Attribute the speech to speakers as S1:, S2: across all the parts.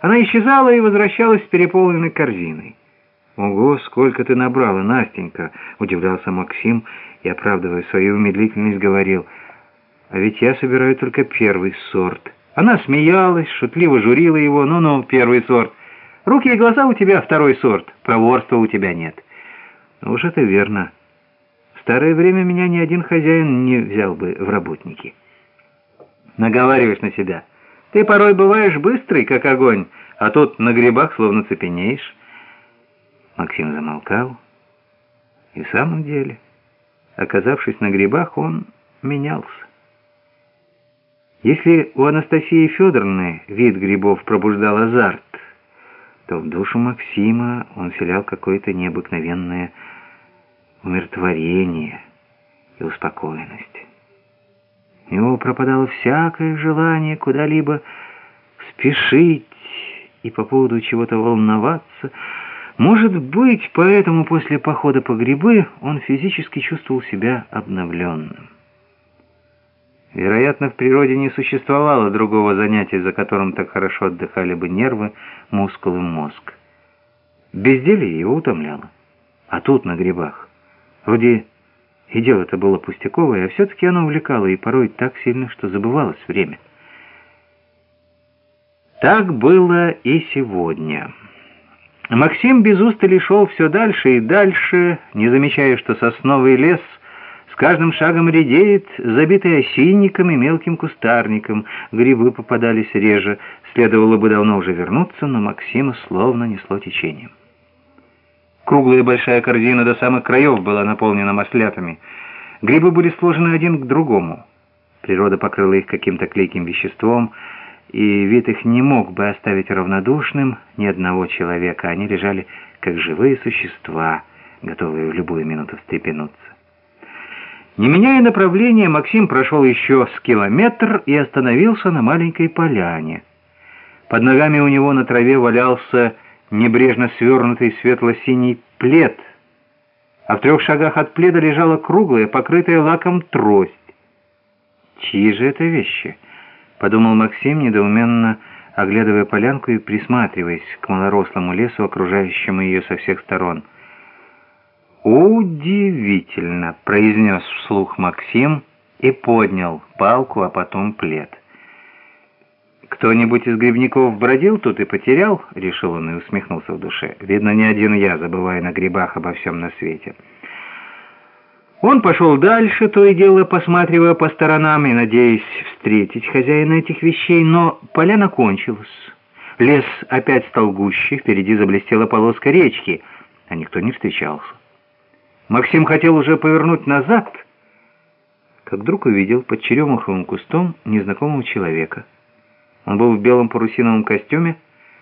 S1: Она исчезала и возвращалась с переполненной корзиной. «Ого, сколько ты набрала, Настенька!» — удивлялся Максим и, оправдывая свою медлительность, говорил. «А ведь я собираю только первый сорт». Она смеялась, шутливо журила его. «Ну-ну, первый сорт. Руки и глаза у тебя второй сорт, проворства у тебя нет». «Ну уж это верно. В старое время меня ни один хозяин не взял бы в работники». «Наговариваешь на себя. Ты порой бываешь быстрый, как огонь, а тут на грибах словно цепенеешь». Максим замолкал. И в самом деле, оказавшись на грибах, он менялся. Если у Анастасии Федоровны вид грибов пробуждал азарт, то в душу Максима он вселял какое-то необыкновенное умиротворение и успокоенность. У него пропадало всякое желание куда-либо спешить и по поводу чего-то волноваться, может быть, поэтому после похода по грибы он физически чувствовал себя обновленным. Вероятно, в природе не существовало другого занятия, за которым так хорошо отдыхали бы нервы, мускулы, мозг. Безделье его утомляло. А тут, на грибах, вроде и дело-то было пустяковое, а все-таки оно увлекало и порой так сильно, что забывалось время. Так было и сегодня. Максим без устали шел все дальше и дальше, не замечая, что сосновый лес с каждым шагом редеет, забитый осинником и мелким кустарником. Грибы попадались реже, следовало бы давно уже вернуться, но Максима словно несло течением. Круглая большая корзина до самых краев была наполнена маслятами. Грибы были сложены один к другому. Природа покрыла их каким-то клейким веществом, и вид их не мог бы оставить равнодушным ни одного человека. Они лежали как живые существа, готовые в любую минуту встрепенуться. Не меняя направления, Максим прошел еще с километр и остановился на маленькой поляне. Под ногами у него на траве валялся небрежно свернутый светло-синий плед, а в трех шагах от пледа лежала круглая, покрытая лаком трость. Чьи же это вещи? — подумал Максим, недоуменно оглядывая полянку и присматриваясь к малорослому лесу, окружающему ее со всех сторон. «Удивительно!» — произнес вслух Максим и поднял палку, а потом плед. «Кто-нибудь из грибников бродил тут и потерял?» — решил он и усмехнулся в душе. «Видно, не один я, забывая на грибах обо всем на свете». Он пошел дальше, то и дело посматривая по сторонам и надеясь встретить хозяина этих вещей, но поляна кончилась. Лес опять стал гуще, впереди заблестела полоска речки, а никто не встречался. Максим хотел уже повернуть назад, как вдруг увидел под черемуховым кустом незнакомого человека. Он был в белом парусиновом костюме,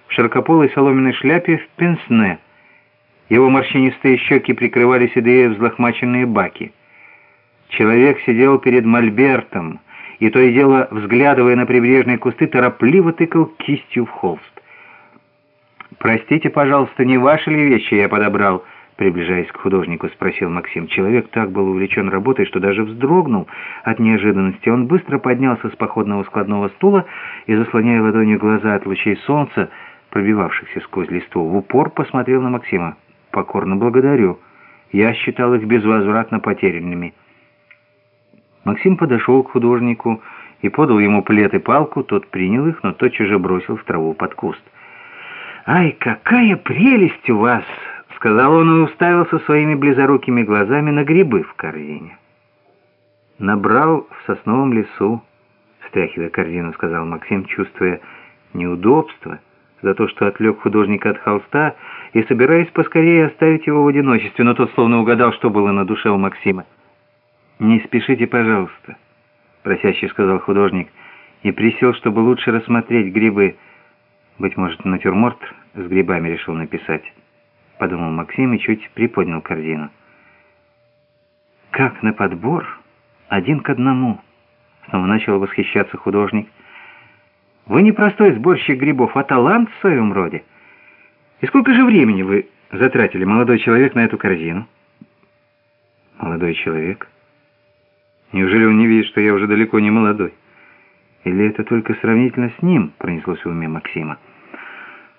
S1: в широкополой соломенной шляпе в пенсне — его морщинистые щеки прикрывали седые взлохмаченные баки. Человек сидел перед мольбертом и, то и дело, взглядывая на прибрежные кусты, торопливо тыкал кистью в холст. «Простите, пожалуйста, не ваши ли вещи я подобрал?» Приближаясь к художнику, спросил Максим. Человек так был увлечен работой, что даже вздрогнул от неожиданности. Он быстро поднялся с походного складного стула и, заслоняя ладонью глаза от лучей солнца, пробивавшихся сквозь листву, в упор посмотрел на Максима. «Покорно благодарю. Я считал их безвозвратно потерянными». Максим подошел к художнику и подал ему плед и палку. Тот принял их, но тотчас же бросил в траву под куст. «Ай, какая прелесть у вас!» — сказал он и уставился своими близорукими глазами на грибы в корзине. «Набрал в сосновом лесу», — стряхивая корзину, сказал Максим, чувствуя неудобство за то, что отвлек художника от холста, и собираясь поскорее оставить его в одиночестве, но тот словно угадал, что было на душе у Максима. «Не спешите, пожалуйста», — просяще сказал художник, и присел, чтобы лучше рассмотреть грибы. Быть может, натюрморт с грибами решил написать, — подумал Максим и чуть приподнял корзину. «Как на подбор? Один к одному», — снова начал восхищаться художник. «Вы не простой сборщик грибов, а талант в своем роде». И сколько же времени вы затратили, молодой человек, на эту корзину? Молодой человек? Неужели он не видит, что я уже далеко не молодой? Или это только сравнительно с ним пронеслось в уме Максима?